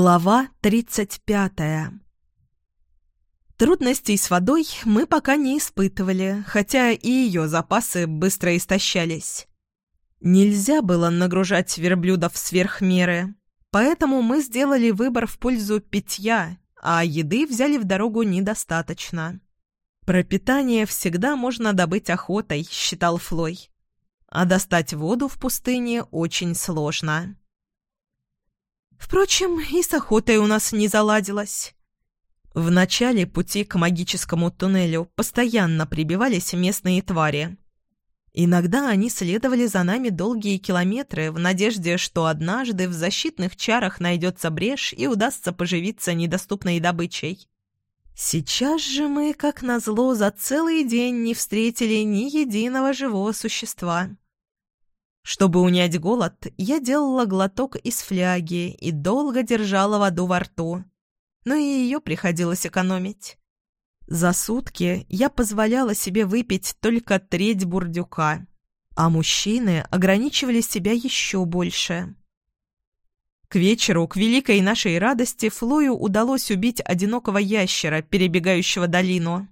Глава 35 Трудностей с водой мы пока не испытывали, хотя и ее запасы быстро истощались. Нельзя было нагружать верблюдов сверх меры, поэтому мы сделали выбор в пользу питья, а еды взяли в дорогу недостаточно. Пропитание всегда можно добыть охотой, считал Флой. А достать воду в пустыне очень сложно. Впрочем, и с охотой у нас не заладилось. В начале пути к магическому туннелю постоянно прибивались местные твари. Иногда они следовали за нами долгие километры в надежде, что однажды в защитных чарах найдется брешь и удастся поживиться недоступной добычей. Сейчас же мы, как назло, за целый день не встретили ни единого живого существа. Чтобы унять голод, я делала глоток из фляги и долго держала воду во рту. Но и ее приходилось экономить. За сутки я позволяла себе выпить только треть бурдюка, а мужчины ограничивали себя еще больше. К вечеру, к великой нашей радости, Флою удалось убить одинокого ящера, перебегающего долину.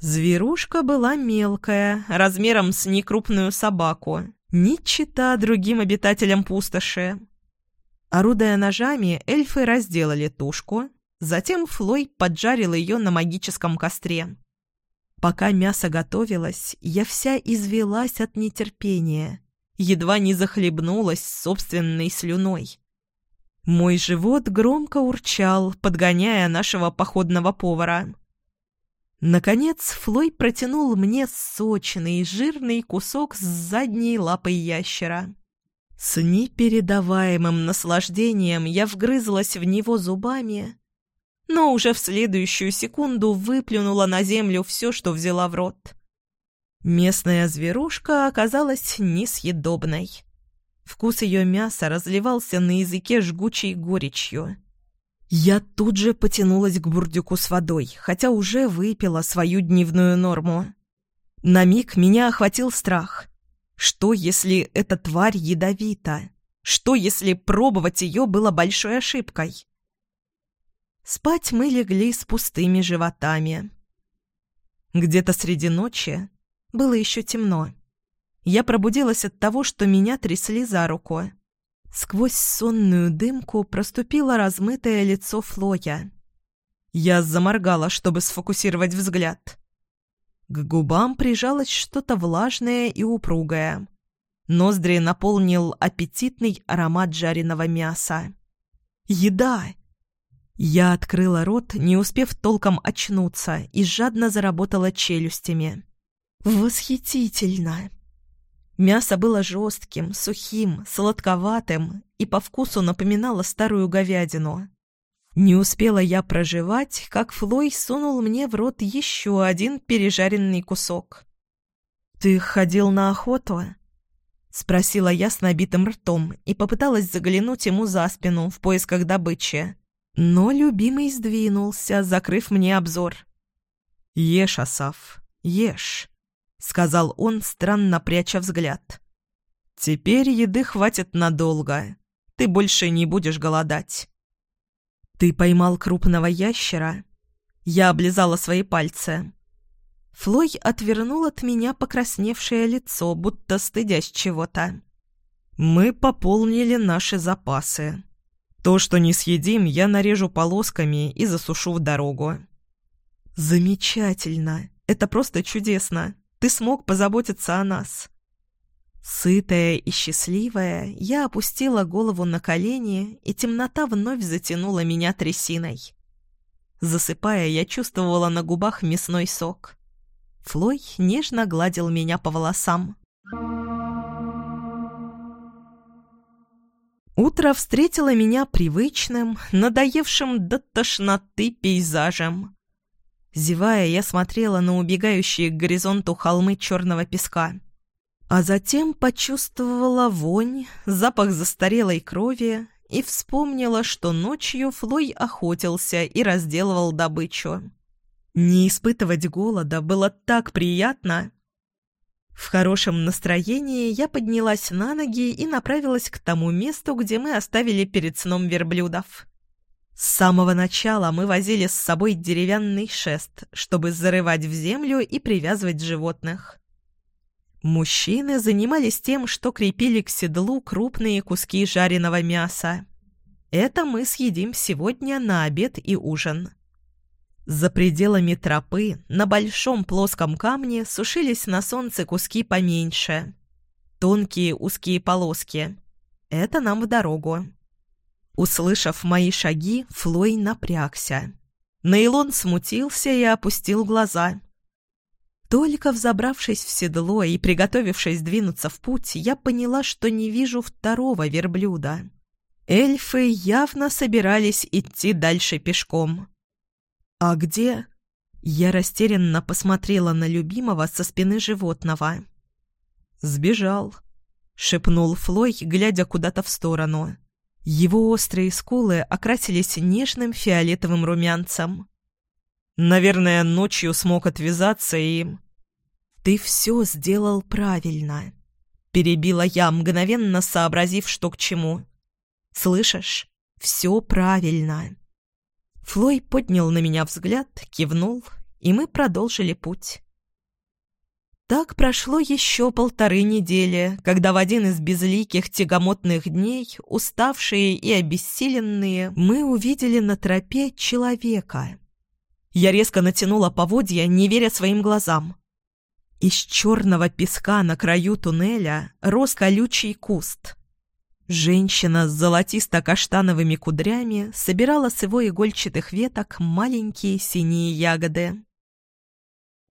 Зверушка была мелкая, размером с некрупную собаку, ни чита другим обитателям пустоши. Орудуя ножами, эльфы разделали тушку, затем Флой поджарил ее на магическом костре. Пока мясо готовилось, я вся извелась от нетерпения, едва не захлебнулась собственной слюной. Мой живот громко урчал, подгоняя нашего походного повара. Наконец Флой протянул мне сочный жирный кусок с задней лапой ящера. С непередаваемым наслаждением я вгрызлась в него зубами, но уже в следующую секунду выплюнула на землю все, что взяла в рот. Местная зверушка оказалась несъедобной. Вкус ее мяса разливался на языке жгучей горечью. Я тут же потянулась к бурдюку с водой, хотя уже выпила свою дневную норму. На миг меня охватил страх. Что, если эта тварь ядовита? Что, если пробовать ее было большой ошибкой? Спать мы легли с пустыми животами. Где-то среди ночи было еще темно. Я пробудилась от того, что меня трясли за руку. Сквозь сонную дымку проступило размытое лицо Флоя. Я заморгала, чтобы сфокусировать взгляд. К губам прижалось что-то влажное и упругое. Ноздри наполнил аппетитный аромат жареного мяса. «Еда!» Я открыла рот, не успев толком очнуться, и жадно заработала челюстями. «Восхитительно!» Мясо было жестким, сухим, сладковатым и по вкусу напоминало старую говядину. Не успела я проживать, как Флой сунул мне в рот еще один пережаренный кусок. «Ты ходил на охоту?» — спросила я с набитым ртом и попыталась заглянуть ему за спину в поисках добычи. Но любимый сдвинулся, закрыв мне обзор. «Ешь, Асав, ешь». — сказал он, странно пряча взгляд. «Теперь еды хватит надолго. Ты больше не будешь голодать». «Ты поймал крупного ящера?» Я облизала свои пальцы. Флой отвернул от меня покрасневшее лицо, будто стыдясь чего-то. «Мы пополнили наши запасы. То, что не съедим, я нарежу полосками и засушу в дорогу». «Замечательно! Это просто чудесно!» Ты смог позаботиться о нас». Сытая и счастливая, я опустила голову на колени, и темнота вновь затянула меня трясиной. Засыпая, я чувствовала на губах мясной сок. Флой нежно гладил меня по волосам. Утро встретило меня привычным, надоевшим до тошноты пейзажем. Зевая, я смотрела на убегающие к горизонту холмы черного песка. А затем почувствовала вонь, запах застарелой крови и вспомнила, что ночью Флой охотился и разделывал добычу. Не испытывать голода было так приятно. В хорошем настроении я поднялась на ноги и направилась к тому месту, где мы оставили перед сном верблюдов. С самого начала мы возили с собой деревянный шест, чтобы зарывать в землю и привязывать животных. Мужчины занимались тем, что крепили к седлу крупные куски жареного мяса. Это мы съедим сегодня на обед и ужин. За пределами тропы на большом плоском камне сушились на солнце куски поменьше. Тонкие узкие полоски. Это нам в дорогу. Услышав мои шаги, Флой напрягся. Нейлон смутился и опустил глаза. Только взобравшись в седло и приготовившись двинуться в путь, я поняла, что не вижу второго верблюда. Эльфы явно собирались идти дальше пешком. «А где?» Я растерянно посмотрела на любимого со спины животного. «Сбежал», — шепнул Флой, глядя куда-то в сторону. Его острые скулы окрасились нежным фиолетовым румянцем. Наверное, ночью смог отвязаться и... «Ты все сделал правильно», — перебила я, мгновенно сообразив, что к чему. «Слышишь? Все правильно». Флой поднял на меня взгляд, кивнул, и мы продолжили путь. Так прошло еще полторы недели, когда в один из безликих тягомотных дней, уставшие и обессиленные, мы увидели на тропе человека. Я резко натянула поводья, не веря своим глазам. Из черного песка на краю туннеля рос колючий куст. Женщина с золотисто-каштановыми кудрями собирала с его игольчатых веток маленькие синие ягоды.